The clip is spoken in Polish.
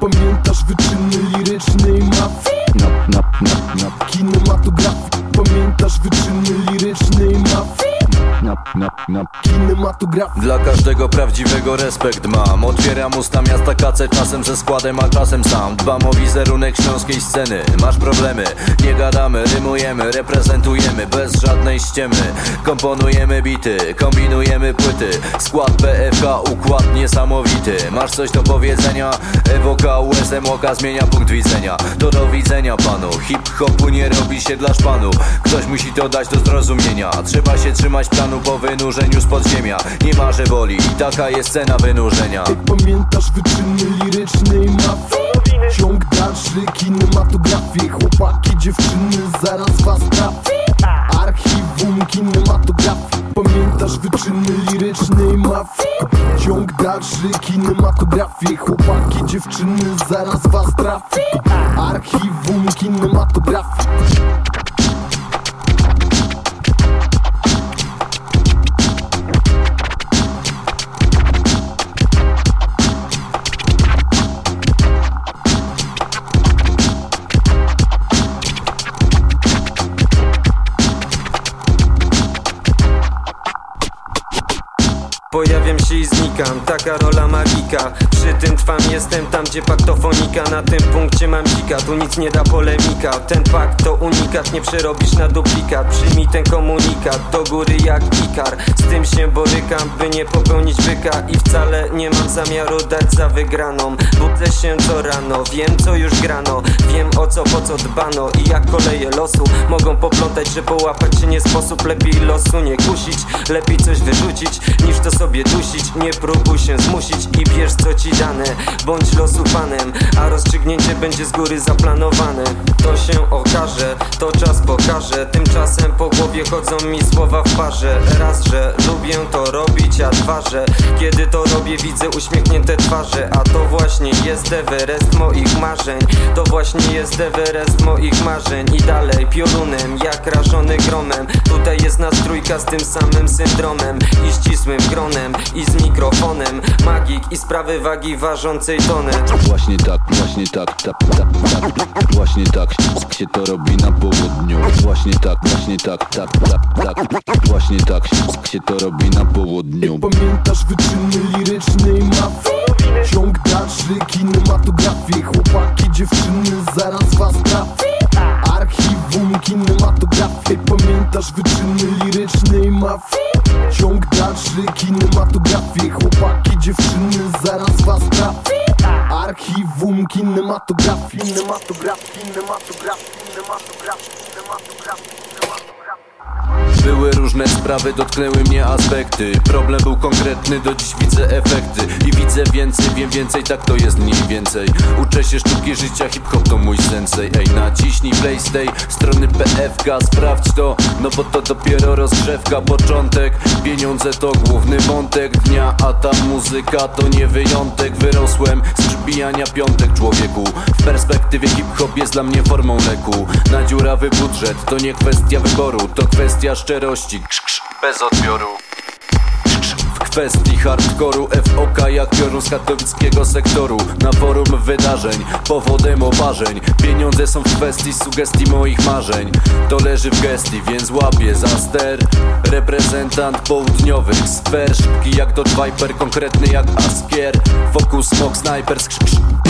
Pamiętasz wyczyny lirycznej mafii? Nap, nap, nap, nap Kinematografii Pamiętasz wyczyny lirycznej mafii? Dla każdego prawdziwego respekt mam. Otwieram usta miasta kace czasem ze składem, a czasem sam. Dbam o wizerunek śląskiej sceny. Masz problemy, nie gadamy, rymujemy, reprezentujemy Bez żadnej ściemy. Komponujemy bity, kombinujemy płyty. Skład PFK, układ niesamowity. Masz coś do powiedzenia? Ewoka USM oka zmienia punkt widzenia. To do widzenia panu. Hip-hopu nie robi się dla szpanu. Ktoś musi to dać do zrozumienia. Trzeba się trzymać planu po wynurzeniu z podziemia Nie ma, że boli, taka jest cena wynurzenia Ej, pamiętasz wyczyny lirycznej mafii? Ciąg dalszy kinematografii Chłopaki, dziewczyny, zaraz was trafi Archiwum kinematografii Pamiętasz wyczyny lirycznej mafii? Ciąg dalszy kinematografii Chłopaki, dziewczyny, zaraz was trafi Archiwum kinematografii Pojawiam się i znikam, taka rola magika. Przy tym trwam, jestem tam gdzie paktofonika. Na tym punkcie mam dzika, tu nic nie da polemika. Ten pakt to unikat, nie przerobisz na duplikat. Przyjmij ten komunikat, do góry jak ikar Z tym się borykam, by nie popełnić byka. I wcale nie mam zamiaru dać za wygraną. Budzę się co rano, wiem co już grano. Wiem o co, po co dbano. I jak koleje losu Mogą poplątać, że połapać się nie sposób. Lepiej losu nie kusić, lepiej coś wyrzucić Niż to sobie dusić, nie próbuj się zmusić I bierz co ci dane, bądź losu panem A rozstrzygnięcie będzie z góry zaplanowane. To się okaże, to czas pokaże. Tymczasem po głowie chodzą mi słowa w parze. Raz, że lubię to robić, a dwa, że Kiedy to robię widzę uśmiechnięte twarze. A to właśnie jest Everest moich marzeń. To właśnie jest Everest moich marzeń. I dalej piorunem, jak rażony gromem. Tutaj jest nas trójka z tym samym syndromem I ścisłym gronem i z mikrofonem. Magik i sprawy wagi ważącej tonę Właśnie tak, właśnie tak, tak, tak, tak Właśnie tak się to robi na południu. Właśnie tak, właśnie tak, tak, tak, tak Właśnie tak się to robi na południu. Pamiętasz wyczyny lirycznej mafii? Ciąg dalszy kinematografii Chłopaki, dziewczyny, zaraz was trafi. Archiwum kinematografii Pamiętasz wyczyny lirycznej mafii? Ciąg dalszy kinematografii Chłopaki, dziewczyny, zaraz was trafi Archiwum kinematografii Kinematografii, kinematografii, kinematografii, kinematografii, kinematografii Były różne sprawy, dotknęły mnie aspekty. Problem był konkretny, do dziś widzę efekty. I widzę więcej, wiem więcej, tak to jest mniej więcej. Uczę się sztuki życia, hip-hop to mój sensei Ej, naciśnij play z tej strony PFK Sprawdź to, no bo to dopiero rozgrzewka Początek, pieniądze to główny wątek dnia A ta muzyka to nie wyjątek. Wyrosłem z przybijania piątek człowieku. W perspektywie hip-hop jest dla mnie formą leku. Na dziurawy budżet to nie kwestia wyboru To kwestia szczerości, krz, krz, bez odbioru. Kwestii hardkoru. FOK jak piorun z katowickiego sektoru. Na forum wydarzeń, powodem oparzeń. Pieniądze są w kwestii sugestii moich marzeń. To leży w gestii, więc łapię za ster. Reprezentant południowych sfer. Szybki jak Dodge Viper, konkretny jak Askier. Focus, smok, sniper, skrz, krz.